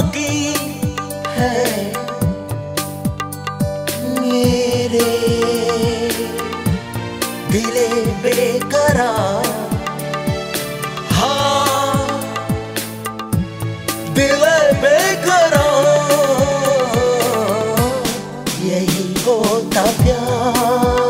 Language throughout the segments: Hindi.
बाकी है मेरे दिले बेकरार। हाँ दिल बेकरार। यही होता प्यार।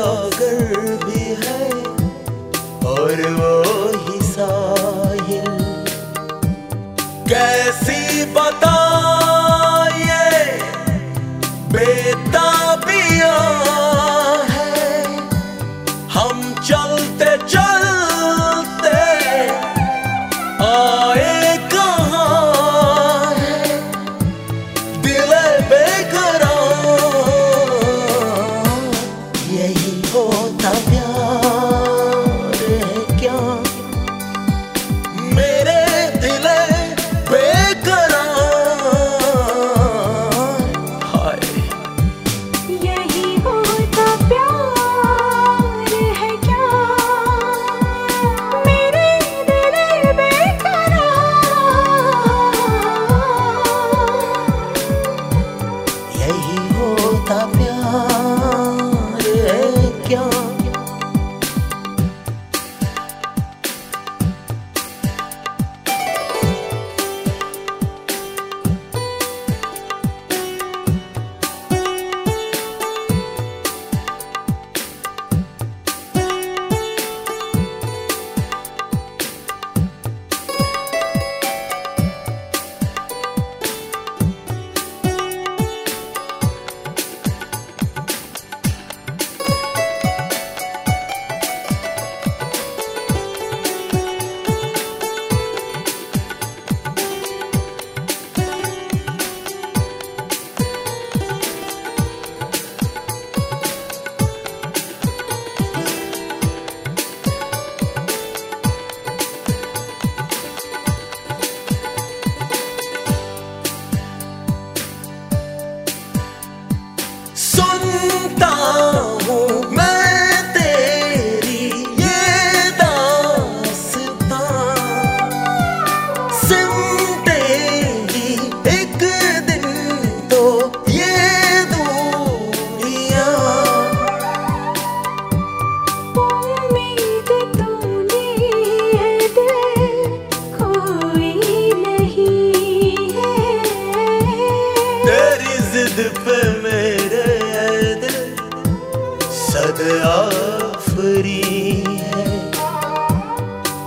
सागर भी है और वो ही साहिल। कैसी बताइए ये बेता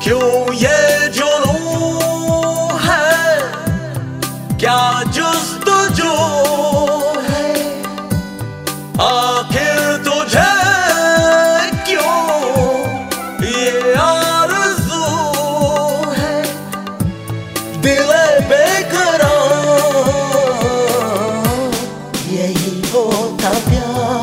क्यों ये जो है? क्या जुस्त जो है? आखिर तुझे क्यों ये आरज़ू है? दिल बेकरार, यही होता प्यार।